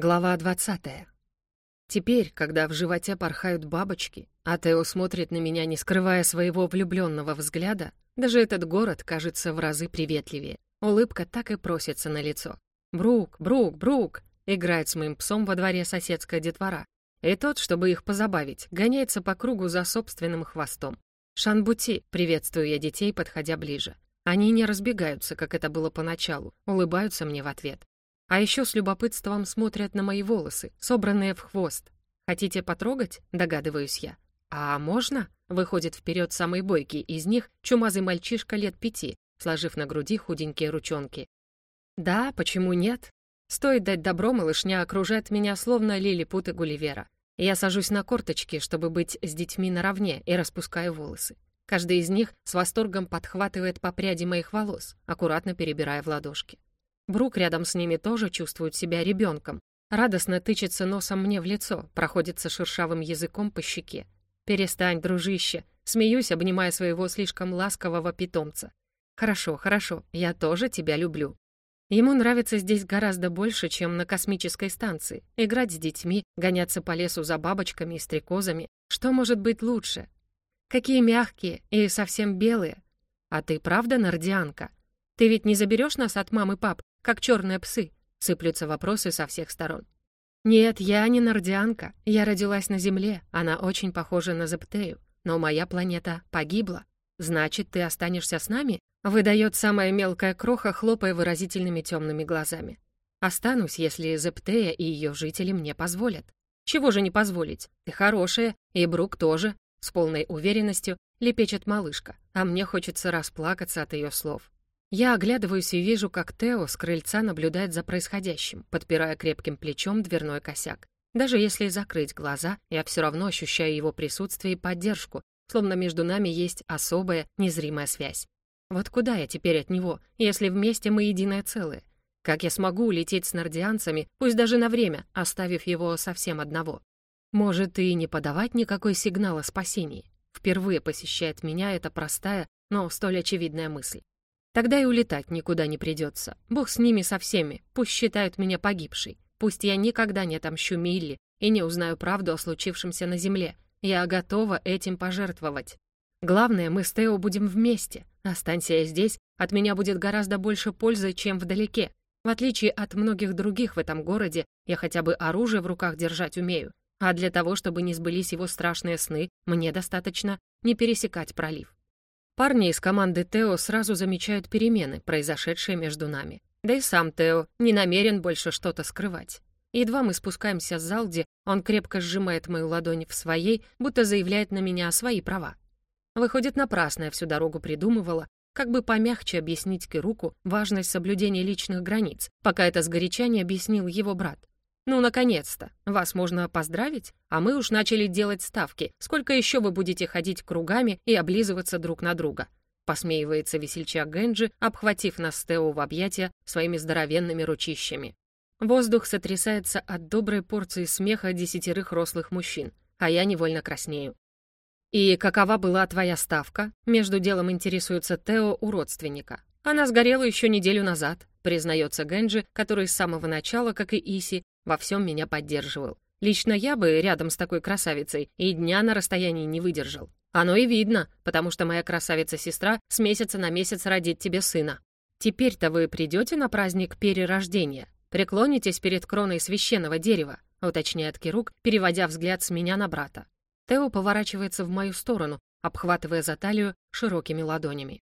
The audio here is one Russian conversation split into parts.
Глава 20. Теперь, когда в животе порхают бабочки, а Тео смотрит на меня, не скрывая своего влюбленного взгляда, даже этот город кажется в разы приветливее. Улыбка так и просится на лицо. «Брук, Брук, Брук!» играет с моим псом во дворе соседская детвора. И тот, чтобы их позабавить, гоняется по кругу за собственным хвостом. «Шанбути!» — приветствую я детей, подходя ближе. Они не разбегаются, как это было поначалу, улыбаются мне в ответ. А еще с любопытством смотрят на мои волосы, собранные в хвост. Хотите потрогать? Догадываюсь я. А можно? Выходит вперед самый бойкий из них, чумазый мальчишка лет пяти, сложив на груди худенькие ручонки. Да, почему нет? Стоит дать добро, малышня окружает меня словно лилипуты Гулливера. Я сажусь на корточки, чтобы быть с детьми наравне, и распускаю волосы. Каждый из них с восторгом подхватывает по пряди моих волос, аккуратно перебирая в ладошки. Брук рядом с ними тоже чувствует себя ребенком. Радостно тычется носом мне в лицо, проходится шершавым языком по щеке. «Перестань, дружище!» Смеюсь, обнимая своего слишком ласкового питомца. «Хорошо, хорошо, я тоже тебя люблю». Ему нравится здесь гораздо больше, чем на космической станции. Играть с детьми, гоняться по лесу за бабочками и стрекозами. Что может быть лучше? Какие мягкие и совсем белые. А ты правда нордианка? Ты ведь не заберешь нас от мамы и пап, как черные псы?» — сыплются вопросы со всех сторон. «Нет, я не нордианка. Я родилась на Земле. Она очень похожа на Зептею. Но моя планета погибла. Значит, ты останешься с нами?» — выдает самая мелкая кроха, хлопая выразительными темными глазами. «Останусь, если Зептея и ее жители мне позволят». «Чего же не позволить? Ты хорошая, и Брук тоже», — с полной уверенностью лепечет малышка, а мне хочется расплакаться от ее слов. Я оглядываюсь и вижу, как Тео с крыльца наблюдает за происходящим, подпирая крепким плечом дверной косяк. Даже если закрыть глаза, я все равно ощущаю его присутствие и поддержку, словно между нами есть особая, незримая связь. Вот куда я теперь от него, если вместе мы единое целое? Как я смогу улететь с нордианцами, пусть даже на время, оставив его совсем одного? Может, и не подавать никакой сигнал о спасении? Впервые посещает меня эта простая, но столь очевидная мысль. Тогда и улетать никуда не придется. Бог с ними со всеми, пусть считают меня погибшей. Пусть я никогда не отомщу Милли и не узнаю правду о случившемся на земле. Я готова этим пожертвовать. Главное, мы с Тео будем вместе. Останься я здесь, от меня будет гораздо больше пользы, чем вдалеке. В отличие от многих других в этом городе, я хотя бы оружие в руках держать умею. А для того, чтобы не сбылись его страшные сны, мне достаточно не пересекать пролив. Парни из команды Тео сразу замечают перемены, произошедшие между нами. Да и сам Тео не намерен больше что-то скрывать. Едва мы спускаемся с Залди, он крепко сжимает мою ладонь в своей, будто заявляет на меня свои права. Выходит, напрасно я всю дорогу придумывала, как бы помягче объяснить Кируку важность соблюдения личных границ, пока это сгоряча не объяснил его брат. «Ну, наконец-то! Вас можно поздравить? А мы уж начали делать ставки. Сколько еще вы будете ходить кругами и облизываться друг на друга?» Посмеивается весельчак Генджи, обхватив нас Тео в объятия своими здоровенными ручищами. Воздух сотрясается от доброй порции смеха десятерых рослых мужчин, а я невольно краснею. «И какова была твоя ставка?» Между делом интересуется Тео у родственника. «Она сгорела еще неделю назад», признается Генджи, который с самого начала, как и Иси, во всем меня поддерживал. Лично я бы рядом с такой красавицей и дня на расстоянии не выдержал. Оно и видно, потому что моя красавица-сестра с месяца на месяц родит тебе сына. Теперь-то вы придете на праздник перерождения, преклонитесь перед кроной священного дерева, уточняет Кирук, переводя взгляд с меня на брата. Тео поворачивается в мою сторону, обхватывая за талию широкими ладонями.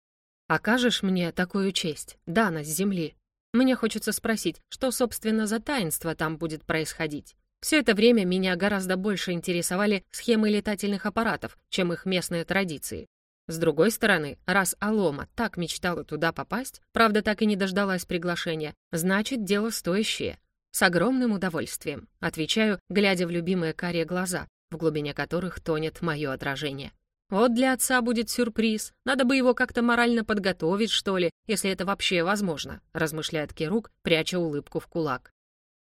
«Окажешь мне такую честь, Дана с земли?» Мне хочется спросить, что, собственно, за таинство там будет происходить. Все это время меня гораздо больше интересовали схемы летательных аппаратов, чем их местные традиции. С другой стороны, раз Алома так мечтала туда попасть, правда, так и не дождалась приглашения, значит, дело стоящее. С огромным удовольствием, отвечаю, глядя в любимые карие глаза, в глубине которых тонет мое отражение. Вот для отца будет сюрприз. Надо бы его как-то морально подготовить, что ли, если это вообще возможно», — размышляет Керук, пряча улыбку в кулак.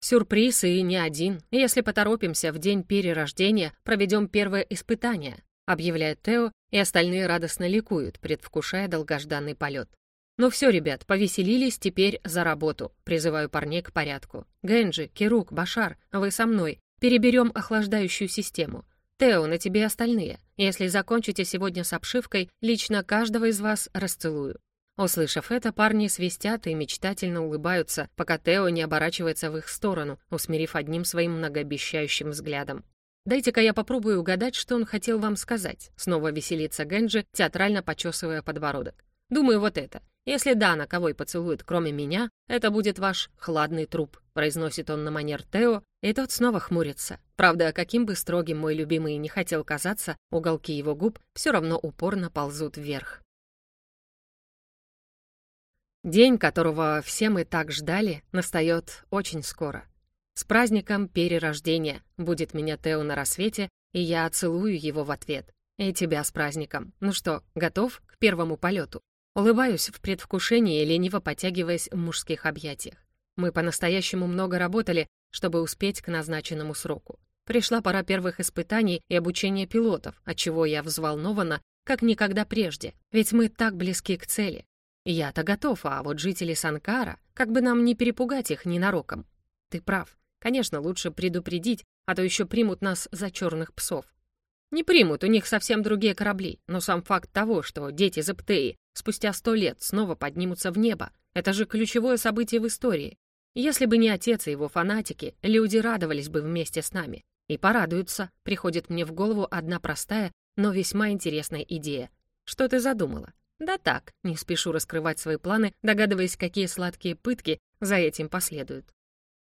«Сюрприз и не один. Если поторопимся, в день перерождения проведем первое испытание», — объявляет Тео, и остальные радостно ликуют, предвкушая долгожданный полет. «Ну все, ребят, повеселились, теперь за работу», — призываю парней к порядку. «Генджи, Кирук, Башар, вы со мной. Переберем охлаждающую систему. Тео, на тебе остальные. Если закончите сегодня с обшивкой, лично каждого из вас расцелую». Услышав это, парни свистят и мечтательно улыбаются, пока Тео не оборачивается в их сторону, усмирив одним своим многообещающим взглядом. «Дайте-ка я попробую угадать, что он хотел вам сказать», снова веселится Генджи, театрально почесывая подбородок. «Думаю, вот это. Если Дана кого и поцелует, кроме меня, это будет ваш хладный труп», произносит он на манер Тео, и тот снова хмурится. Правда, каким бы строгим мой любимый не хотел казаться, уголки его губ все равно упорно ползут вверх. День, которого все мы так ждали, настает очень скоро. С праздником перерождения будет меня Тео на рассвете, и я целую его в ответ. И тебя с праздником. Ну что, готов к первому полету? Улыбаюсь в предвкушении, лениво потягиваясь в мужских объятиях. Мы по-настоящему много работали, чтобы успеть к назначенному сроку. Пришла пора первых испытаний и обучения пилотов, от чего я взволнована, как никогда прежде, ведь мы так близки к цели. Я-то готов, а вот жители Санкара, как бы нам не перепугать их ненароком. Ты прав. Конечно, лучше предупредить, а то еще примут нас за черных псов. Не примут, у них совсем другие корабли, но сам факт того, что дети Зептеи спустя сто лет снова поднимутся в небо, это же ключевое событие в истории. Если бы не отец и его фанатики, люди радовались бы вместе с нами. И порадуются, приходит мне в голову одна простая, но весьма интересная идея. Что ты задумала? Да так, не спешу раскрывать свои планы, догадываясь, какие сладкие пытки за этим последуют.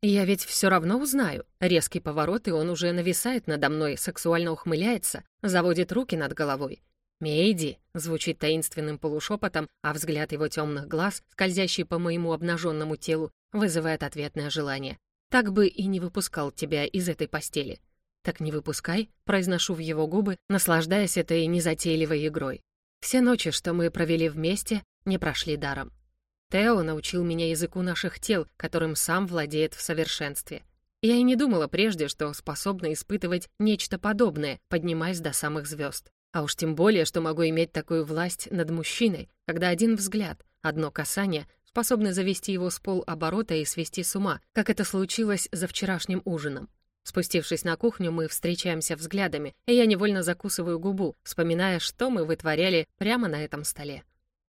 Я ведь все равно узнаю. Резкий поворот, и он уже нависает надо мной, сексуально ухмыляется, заводит руки над головой. «Мейди!» — звучит таинственным полушепотом, а взгляд его темных глаз, скользящий по моему обнаженному телу, вызывает ответное желание. «Так бы и не выпускал тебя из этой постели». «Так не выпускай», — произношу в его губы, наслаждаясь этой незатейливой игрой. Все ночи, что мы провели вместе, не прошли даром. Тео научил меня языку наших тел, которым сам владеет в совершенстве. Я и не думала прежде, что способна испытывать нечто подобное, поднимаясь до самых звезд. А уж тем более, что могу иметь такую власть над мужчиной, когда один взгляд, одно касание способны завести его с полоборота и свести с ума, как это случилось за вчерашним ужином. Спустившись на кухню, мы встречаемся взглядами, и я невольно закусываю губу, вспоминая, что мы вытворяли прямо на этом столе.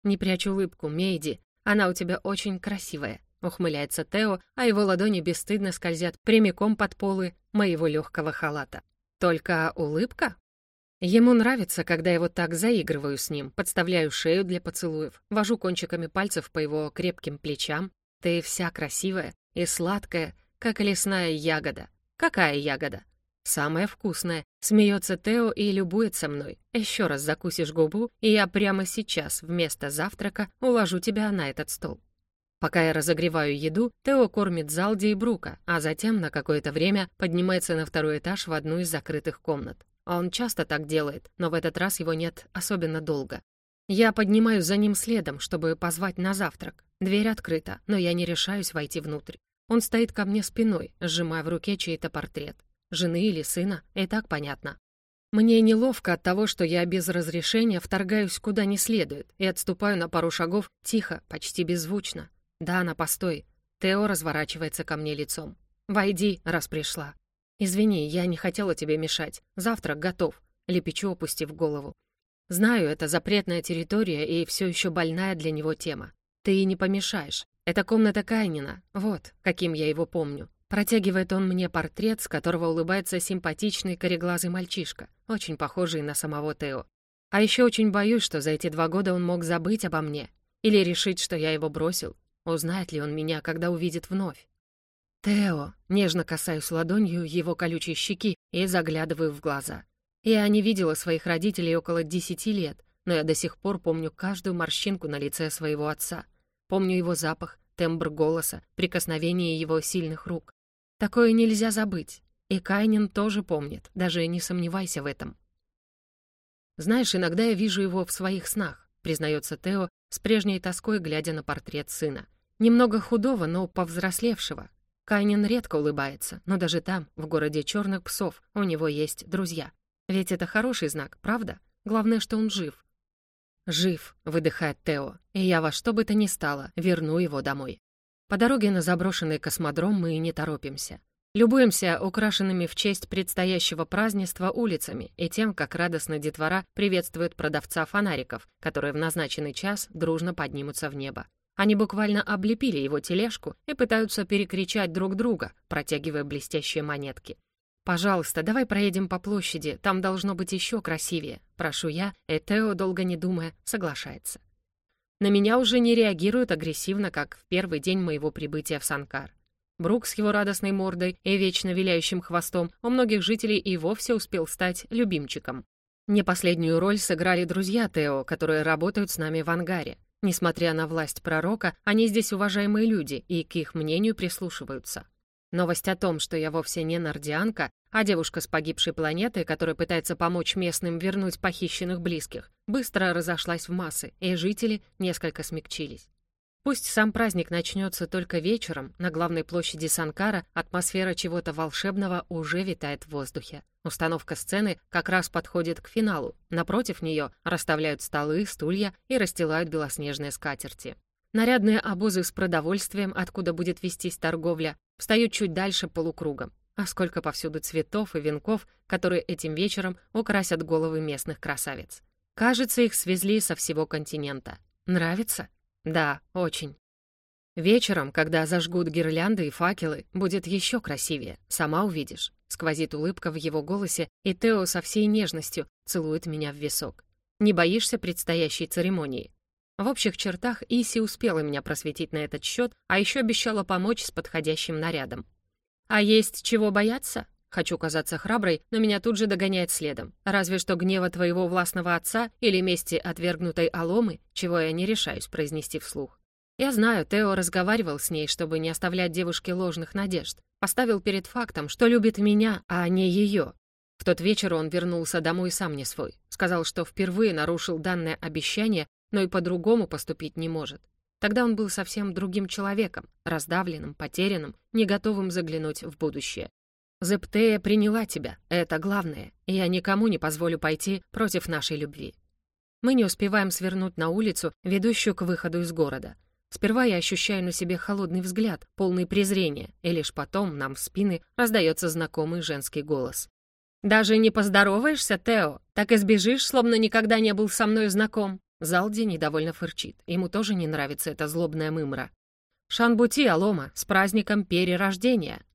Не прячу улыбку, Мейди, она у тебя очень красивая», — ухмыляется Тео, а его ладони бесстыдно скользят прямиком под полы моего легкого халата. «Только улыбка?» Ему нравится, когда я вот так заигрываю с ним, подставляю шею для поцелуев, вожу кончиками пальцев по его крепким плечам. Ты вся красивая и сладкая, как лесная ягода. Какая ягода? Самая вкусная. Смеется Тео и любуется мной. Еще раз закусишь губу, и я прямо сейчас вместо завтрака уложу тебя на этот стол. Пока я разогреваю еду, Тео кормит Залди и Брука, а затем на какое-то время поднимается на второй этаж в одну из закрытых комнат. Он часто так делает, но в этот раз его нет особенно долго. Я поднимаюсь за ним следом, чтобы позвать на завтрак. Дверь открыта, но я не решаюсь войти внутрь. Он стоит ко мне спиной, сжимая в руке чей-то портрет жены или сына, и так понятно. Мне неловко от того, что я без разрешения вторгаюсь куда не следует и отступаю на пару шагов тихо, почти беззвучно. Да, на постой. Тео разворачивается ко мне лицом. «Войди, раз пришла». «Извини, я не хотела тебе мешать. Завтрак готов», — лепечу, опустив голову. «Знаю, это запретная территория и все еще больная для него тема. Ты и не помешаешь. Это комната Кайнина. Вот, каким я его помню. Протягивает он мне портрет, с которого улыбается симпатичный кореглазый мальчишка, очень похожий на самого Тео. А еще очень боюсь, что за эти два года он мог забыть обо мне или решить, что я его бросил. Узнает ли он меня, когда увидит вновь? «Тео!» — нежно касаюсь ладонью его колючей щеки и заглядываю в глаза. Я не видела своих родителей около десяти лет, но я до сих пор помню каждую морщинку на лице своего отца. Помню его запах, тембр голоса, прикосновение его сильных рук. Такое нельзя забыть. И Кайнин тоже помнит, даже не сомневайся в этом. «Знаешь, иногда я вижу его в своих снах», признается Тео, с прежней тоской глядя на портрет сына. Немного худого, но повзрослевшего. Кайнин редко улыбается, но даже там, в городе черных псов, у него есть друзья. Ведь это хороший знак, правда? Главное, что он жив. «Жив», — выдыхает Тео, «и я во что бы то ни стало верну его домой». По дороге на заброшенный космодром мы не торопимся. Любуемся украшенными в честь предстоящего празднества улицами и тем, как радостно детвора приветствует продавца фонариков, которые в назначенный час дружно поднимутся в небо. Они буквально облепили его тележку и пытаются перекричать друг друга, протягивая блестящие монетки. «Пожалуйста, давай проедем по площади, там должно быть еще красивее», прошу я, и Тео, долго не думая, соглашается. На меня уже не реагируют агрессивно, как в первый день моего прибытия в Санкар. Брук с его радостной мордой и вечно виляющим хвостом у многих жителей и вовсе успел стать любимчиком. Не последнюю роль сыграли друзья Тео, которые работают с нами в ангаре. Несмотря на власть пророка, они здесь уважаемые люди и к их мнению прислушиваются. Новость о том, что я вовсе не нардианка, а девушка с погибшей планеты, которая пытается помочь местным вернуть похищенных близких, быстро разошлась в массы, и жители несколько смягчились. Пусть сам праздник начнется только вечером, на главной площади Санкара атмосфера чего-то волшебного уже витает в воздухе. Установка сцены как раз подходит к финалу. Напротив нее расставляют столы, стулья и расстилают белоснежные скатерти. Нарядные обозы с продовольствием, откуда будет вестись торговля, встают чуть дальше полукругом. А сколько повсюду цветов и венков, которые этим вечером украсят головы местных красавиц. Кажется, их свезли со всего континента. Нравится? Да, очень. Вечером, когда зажгут гирлянды и факелы, будет еще красивее, сама увидишь. Сквозит улыбка в его голосе, и Тео со всей нежностью целует меня в висок. Не боишься предстоящей церемонии? В общих чертах Иси успела меня просветить на этот счет, а еще обещала помочь с подходящим нарядом. А есть чего бояться? Хочу казаться храброй, но меня тут же догоняет следом. Разве что гнева твоего властного отца или мести отвергнутой Аломы, чего я не решаюсь произнести вслух. Я знаю, Тео разговаривал с ней, чтобы не оставлять девушке ложных надежд. Поставил перед фактом, что любит меня, а не ее. В тот вечер он вернулся домой сам не свой. Сказал, что впервые нарушил данное обещание, но и по-другому поступить не может. Тогда он был совсем другим человеком, раздавленным, потерянным, не готовым заглянуть в будущее. Зептея приняла тебя, это главное, и я никому не позволю пойти против нашей любви. Мы не успеваем свернуть на улицу, ведущую к выходу из города. Сперва я ощущаю на себе холодный взгляд, полный презрения, и лишь потом нам в спины раздается знакомый женский голос. «Даже не поздороваешься, Тео? Так и сбежишь, словно никогда не был со мной знаком?» Залди недовольно фырчит. Ему тоже не нравится эта злобная мымра. «Шанбути, Алома, с праздником перерождения!»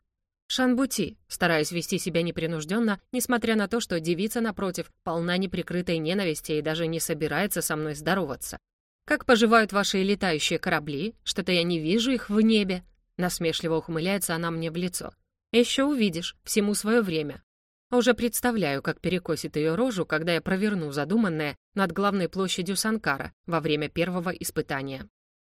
Шанбути, стараясь вести себя непринужденно, несмотря на то, что девица, напротив, полна неприкрытой ненависти и даже не собирается со мной здороваться. «Как поживают ваши летающие корабли? Что-то я не вижу их в небе». Насмешливо ухмыляется она мне в лицо. «Еще увидишь, всему свое время». Уже представляю, как перекосит ее рожу, когда я проверну задуманное над главной площадью Санкара во время первого испытания.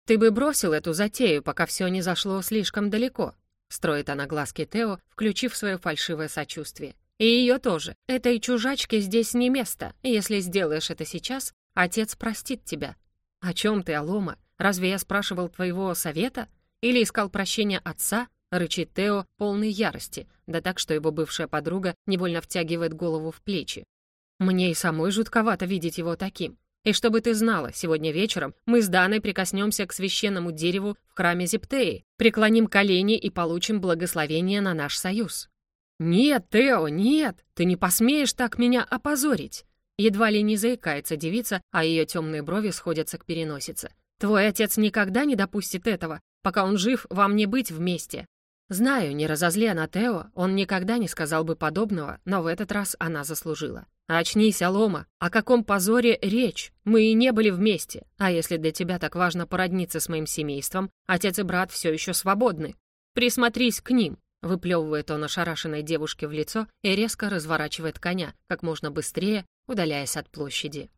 «Ты бы бросил эту затею, пока все не зашло слишком далеко», Строит она глазки Тео, включив свое фальшивое сочувствие. И ее тоже. Этой чужачке здесь не место. Если сделаешь это сейчас, отец простит тебя. О чем ты, Алома? Разве я спрашивал твоего совета? Или искал прощения отца? Рычит Тео, полный ярости, да так, что его бывшая подруга невольно втягивает голову в плечи. Мне и самой жутковато видеть его таким. И чтобы ты знала, сегодня вечером мы с Даной прикоснемся к священному дереву в храме Зептеи, преклоним колени и получим благословение на наш союз». «Нет, Тео, нет! Ты не посмеешь так меня опозорить!» Едва ли не заикается девица, а ее темные брови сходятся к переносице. «Твой отец никогда не допустит этого. Пока он жив, вам не быть вместе». Знаю, не разозли она Тео, он никогда не сказал бы подобного, но в этот раз она заслужила. «Очнись, Алома! О каком позоре речь? Мы и не были вместе. А если для тебя так важно породниться с моим семейством, отец и брат все еще свободны. Присмотрись к ним!» Выплевывает он ошарашенной девушке в лицо и резко разворачивает коня, как можно быстрее, удаляясь от площади.